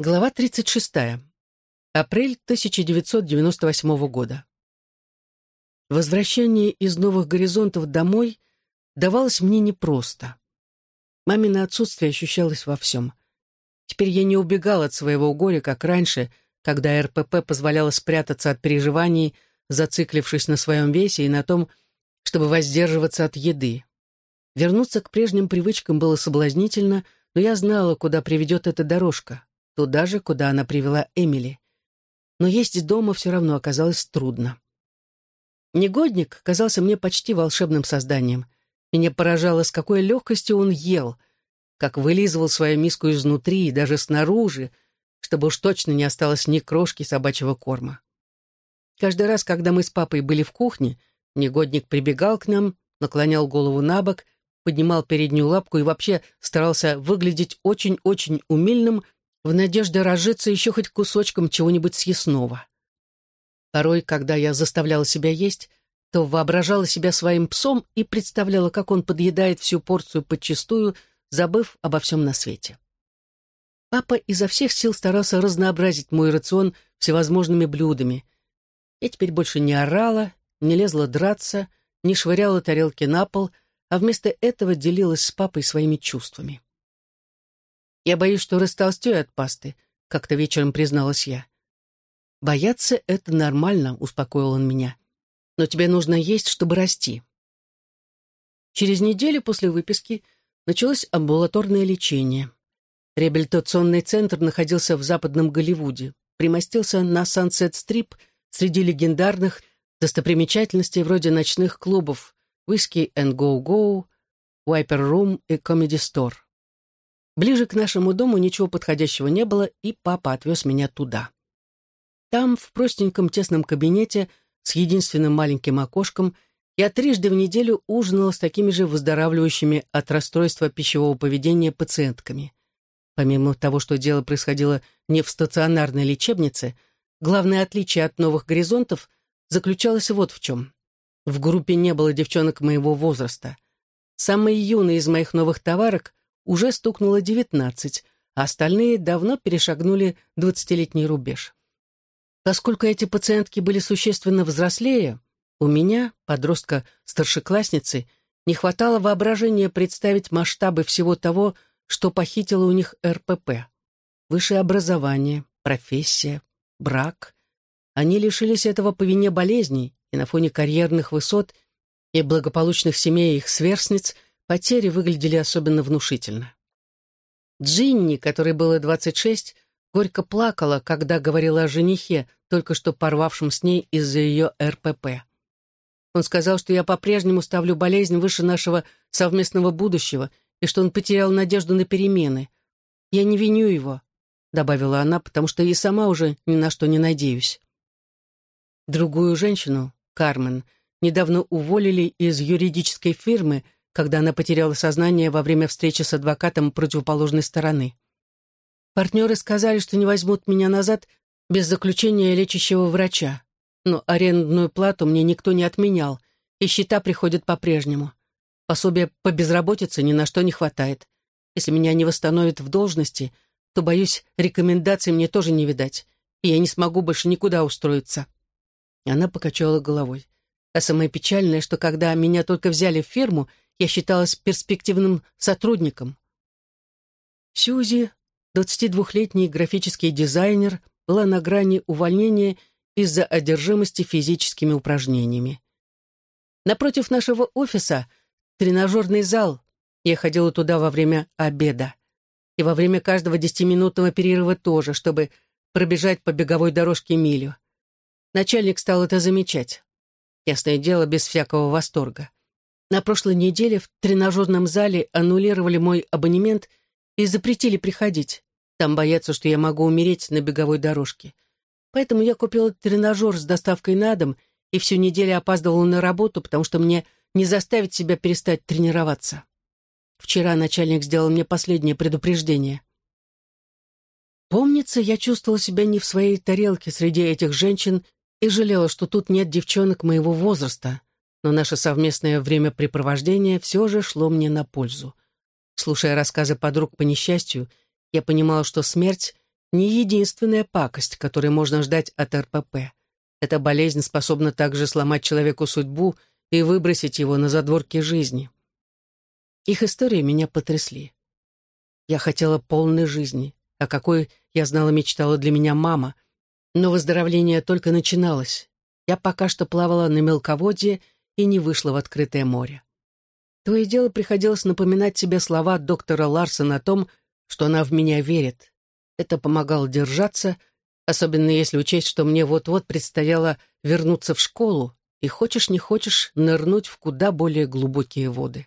Глава 36. Апрель 1998 года. Возвращение из новых горизонтов домой давалось мне непросто. Мамино отсутствие ощущалось во всем. Теперь я не убегал от своего горя, как раньше, когда РПП позволяла спрятаться от переживаний, зациклившись на своем весе и на том, чтобы воздерживаться от еды. Вернуться к прежним привычкам было соблазнительно, но я знала, куда приведет эта дорожка туда же, куда она привела Эмили. Но есть дома все равно оказалось трудно. Негодник казался мне почти волшебным созданием. Меня поражало, с какой легкостью он ел, как вылизывал свою миску изнутри и даже снаружи, чтобы уж точно не осталось ни крошки собачьего корма. Каждый раз, когда мы с папой были в кухне, негодник прибегал к нам, наклонял голову на бок, поднимал переднюю лапку и вообще старался выглядеть очень-очень умильным в надежде разжиться еще хоть кусочком чего-нибудь съестного. Порой, когда я заставляла себя есть, то воображала себя своим псом и представляла, как он подъедает всю порцию подчистую, забыв обо всем на свете. Папа изо всех сил старался разнообразить мой рацион всевозможными блюдами. Я теперь больше не орала, не лезла драться, не швыряла тарелки на пол, а вместо этого делилась с папой своими чувствами. «Я боюсь, что растолстею от пасты», — как-то вечером призналась я. «Бояться — это нормально», — успокоил он меня. «Но тебе нужно есть, чтобы расти». Через неделю после выписки началось амбулаторное лечение. Реабилитационный центр находился в западном Голливуде, примостился на Сансет-стрип среди легендарных достопримечательностей вроде ночных клубов «Whiskey and Go Go», «Wiper Room» и «Comedy Store». Ближе к нашему дому ничего подходящего не было, и папа отвез меня туда. Там, в простеньком тесном кабинете, с единственным маленьким окошком, я трижды в неделю ужинала с такими же выздоравливающими от расстройства пищевого поведения пациентками. Помимо того, что дело происходило не в стационарной лечебнице, главное отличие от новых горизонтов заключалось вот в чем. В группе не было девчонок моего возраста. Самые юные из моих новых товарок уже стукнуло девятнадцать, а остальные давно перешагнули двадцатилетний рубеж. Поскольку эти пациентки были существенно взрослее, у меня, подростка-старшеклассницы, не хватало воображения представить масштабы всего того, что похитило у них РПП. Высшее образование, профессия, брак. Они лишились этого по вине болезней, и на фоне карьерных высот и благополучных семей их сверстниц потери выглядели особенно внушительно. Джинни, которой было 26, горько плакала, когда говорила о женихе, только что порвавшем с ней из-за ее РПП. Он сказал, что я по-прежнему ставлю болезнь выше нашего совместного будущего и что он потерял надежду на перемены. Я не виню его, — добавила она, потому что и сама уже ни на что не надеюсь. Другую женщину, Кармен, недавно уволили из юридической фирмы, когда она потеряла сознание во время встречи с адвокатом противоположной стороны. Партнеры сказали, что не возьмут меня назад без заключения лечащего врача, но арендную плату мне никто не отменял, и счета приходят по-прежнему. Пособия по безработице ни на что не хватает. Если меня не восстановят в должности, то, боюсь, рекомендаций мне тоже не видать, и я не смогу больше никуда устроиться. Она покачала головой. А самое печальное, что когда меня только взяли в фирму, я считалась перспективным сотрудником. Сьюзи, 22-летний графический дизайнер, была на грани увольнения из-за одержимости физическими упражнениями. Напротив нашего офиса тренажерный зал. Я ходила туда во время обеда. И во время каждого десятиминутного перерыва тоже, чтобы пробежать по беговой дорожке милю. Начальник стал это замечать. Ясное дело, без всякого восторга. На прошлой неделе в тренажерном зале аннулировали мой абонемент и запретили приходить. Там боятся, что я могу умереть на беговой дорожке. Поэтому я купила тренажер с доставкой на дом и всю неделю опаздывала на работу, потому что мне не заставить себя перестать тренироваться. Вчера начальник сделал мне последнее предупреждение. Помнится, я чувствовала себя не в своей тарелке среди этих женщин и жалела, что тут нет девчонок моего возраста, но наше совместное времяпрепровождение все же шло мне на пользу. Слушая рассказы подруг по несчастью, я понимала, что смерть не единственная пакость, которую можно ждать от РПП. Эта болезнь способна также сломать человеку судьбу и выбросить его на задворки жизни. Их истории меня потрясли. Я хотела полной жизни, о какой, я знала, мечтала для меня мама, но выздоровление только начиналось. Я пока что плавала на мелководье и не вышла в открытое море. То и дело приходилось напоминать себе слова доктора Ларсона о том, что она в меня верит. Это помогало держаться, особенно если учесть, что мне вот-вот предстояло вернуться в школу и, хочешь не хочешь, нырнуть в куда более глубокие воды.